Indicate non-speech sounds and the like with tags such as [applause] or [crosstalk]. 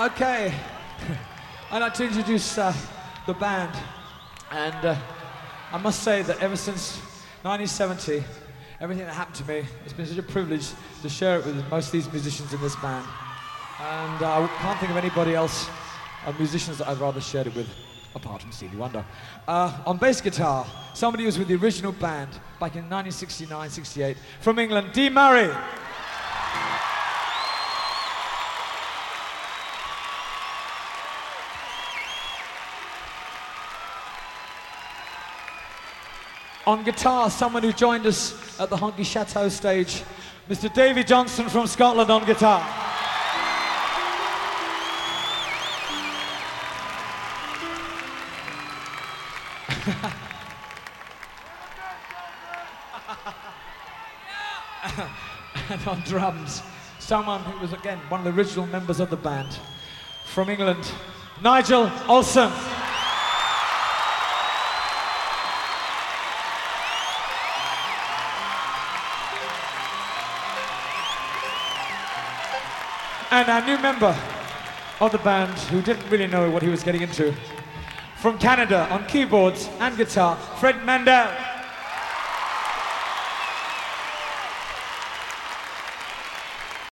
Okay, [laughs] I'd like to introduce uh, the band, and uh, I must say that ever since 1970, everything that happened to me, it's been such a privilege to share it with most of these musicians in this band, and uh, I can't think of anybody else, uh, musicians that I'd rather share it with, apart from Stevie Wonder. Uh, on bass guitar, somebody who was with the original band back in 1969-68 from England, Dee Murray. On guitar, someone who joined us at the Honky Chateau stage, Mr. Davey Johnstone from Scotland on guitar. [laughs] and on drums, someone who was again one of the original members of the band from England, Nigel Olsson. And our new member of the band who didn't really know what he was getting into. From Canada on keyboards and guitar, Fred Mandel.